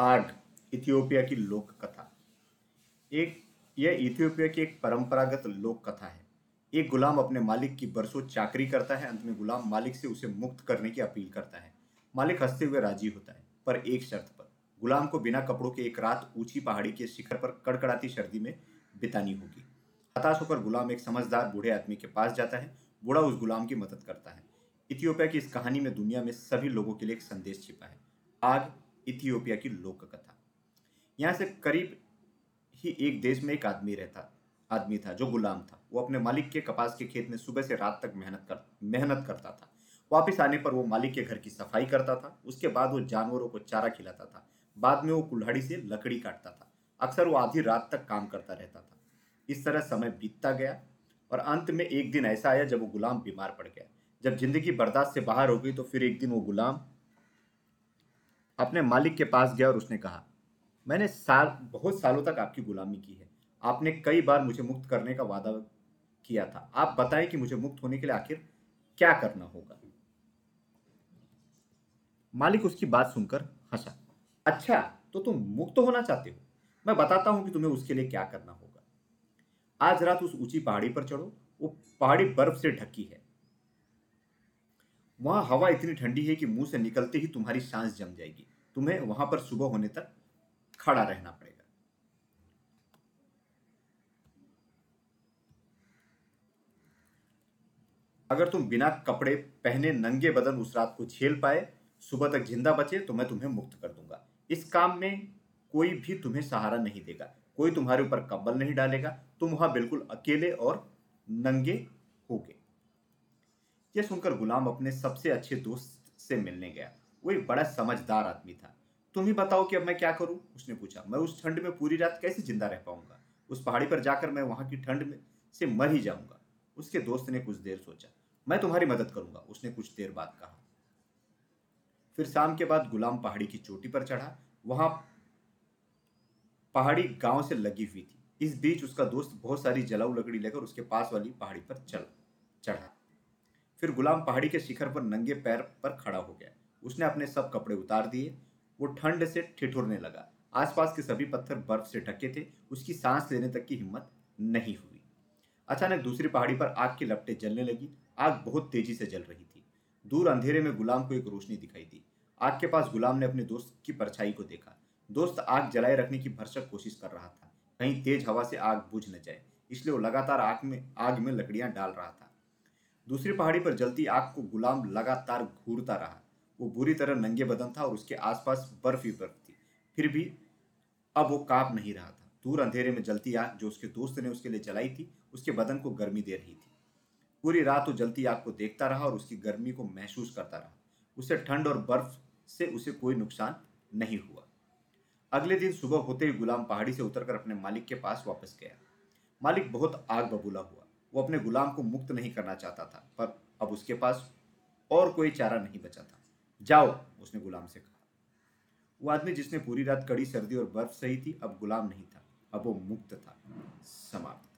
आग इथियोपिया की लोक कथा। एक, यह इथियोपिया की एक परंपरागत लोक कथा है। एक गुलाम अपने मालिक की बरसों चाकरी करता है, अंत में गुलाम मालिक से उसे मुक्त करने की अपील करता है। मालिक हँसते हुए राज़ी होता है, पर एक शर्त पर। गुलाम को बिना कपड़ों के एक रात ऊँची पहाड़ी के शिखर पर कड़कड़ाती सर्दी में बितानी होगी। हताश होकर गुलाम एक समझदार बूढ़े आदमी के पास जाता है। बूढ़ा उस गुलाम की मदद करता है। इथियोपिया की इस कहानी में दुनिया में सभी लोगों के लिए एक संदेश छिपा है। आग इथियोपिया की लोक कथा यहाँ से करीब ही एक देश में एक आदमी रहता, आदमी था जो गुलाम था। वो अपने मालिक के कपास के खेत में सुबह से रात तक मेहनत कर, मेहनत करता था। वापिस आने पर वो मालिक के घर की सफ़ाई करता था। उसके बाद वो जानवरों को चारा खिलाता था। बाद में वो कुल्हाड़ी से लकड़ी काटता था। अक्सर वो आधी रात तक काम करता रहता था। इस तरह समय बीतता गया और अंत में एक दिन ऐसा आया जब वो गुलाम बीमार पड़ गया। जब ज़िंदगी बर्दाश्त से बाहर हो गई तो फिर एक दिन वो गुलाम अपने मालिक के पास गया और उसने कहा, मैंने साल, बहुत सालों तक आपकी गुलामी की है। आपने कई बार मुझे मुक्त करने का वादा किया था। आप बताएँ कि मुझे मुक्त होने के लिए आखिर क्या करना होगा? मालिक उसकी बात सुनकर हंसा। अच्छा तो तुम मुक्त होना चाहते हो? मैं बताता हूँ कि तुम्हें उसके लिए क्या करना होगा। आज रात उस ऊँची पहाड़ी पर चढ़ो। वो पहाड़ी बर्फ़ से ढकी है। वहाँ हवा इतनी ठंडी है कि मुँह से निकलते ही तुम्हारी सांस जम जाएगी। तुम्हें वहाँ पर सुबह होने तक खड़ा रहना पड़ेगा। अगर तुम बिना कपड़े पहने नंगे बदन उस रात को झेल पाए, सुबह तक ज़िंदा बचे तो मैं तुम्हें मुक्त कर दूँगा। इस काम में कोई भी तुम्हें सहारा नहीं देगा। कोई तुम्हारे ऊपर कब्बल नहीं डालेगा। तुम वहाँ बिल्कुल अकेले और नंगे होगे। यह सुनकर गुलाम अपने सबसे अच्छे दोस्त से मिलने गया। वो एक बड़ा समझदार आदमी था। तुम ही बताओ कि अब मैं क्या करूँ? उसने पूछा। मैं उस ठंड में पूरी रात कैसे ज़िंदा रह पाऊँगा? उस पहाड़ी पर जाकर मैं वहाँ की ठंड में से मर ही जाऊँगा। उसके दोस्त ने कुछ देर सोचा। मैं तुम्हारी मदद करूँगा, उसने कुछ देर बाद कहा। फिर शाम के बाद गुलाम पहाड़ी की चोटी पर चढ़ा। वहाँ पहाड़ी गाँव से लगी हुई थी। इस बीच उसका दोस्त बहुत सारी जलाऊ लकड़ी लेकर उसके पास वाली पहाड़ी पर चल, चढ़ा। फिर गुलाम पहाड़ी के शिखर पर नंगे पैर पर खड़ा हो गया। उसने अपने सब कपड़े उतार दिए। वो ठंड से ठिठुरने लगा। आसपास के सभी पत्थर बर्फ़ से ढके थे। उसकी सांस लेने तक की हिम्मत नहीं हुई। अचानक दूसरी पहाड़ी पर आग की लपटें जलने लगी। आग बहुत तेज़ी से जल रही थी। दूर अंधेरे में गुलाम को एक रोशनी दिखाई दी। आग के पास गुलाम ने अपने दोस्त की परछाई को देखा। दोस्त आग जलाए रखने की भरसक कोशिश कर रहा था। कहीं तेज हवा से आग बुझ न जाए, इसलिए वो लगातार आग में आग में लकड़ियाँ डाल रहा था। दूसरी पहाड़ी पर जलती आग को गुलाम लगातार घूरता रहा। वो बुरी तरह नंगे बदन था और उसके आसपास बर्फ़ ही बर्फ़ थी। फिर भी अब वो काँप नहीं रहा था। दूर अंधेरे में जलती आग जो उसके दोस्त ने उसके लिए जलाई थी, उसके बदन को गर्मी दे रही थी। पूरी रात वो जलती आग को देखता रहा और उसकी गर्मी को महसूस करता रहा। उसे ठंड और बर्फ़ से उसे कोई नुकसान नहीं हुआ। अगले दिन सुबह होते ही गुलाम पहाड़ी से उतरकर अपने मालिक के पास वापस गया। मालिक बहुत आग बबूला हुआ। वो अपने गुलाम को मुक्त नहीं करना चाहता था, पर अब उसके पास और कोई चारा नहीं बचा था। जाओ, उसने गुलाम से कहा। वो आदमी जिसने पूरी रात कड़ी सर्दी और बर्फ़ सही थी, अब गुलाम नहीं था, अब वो मुक्त था, समाप्त।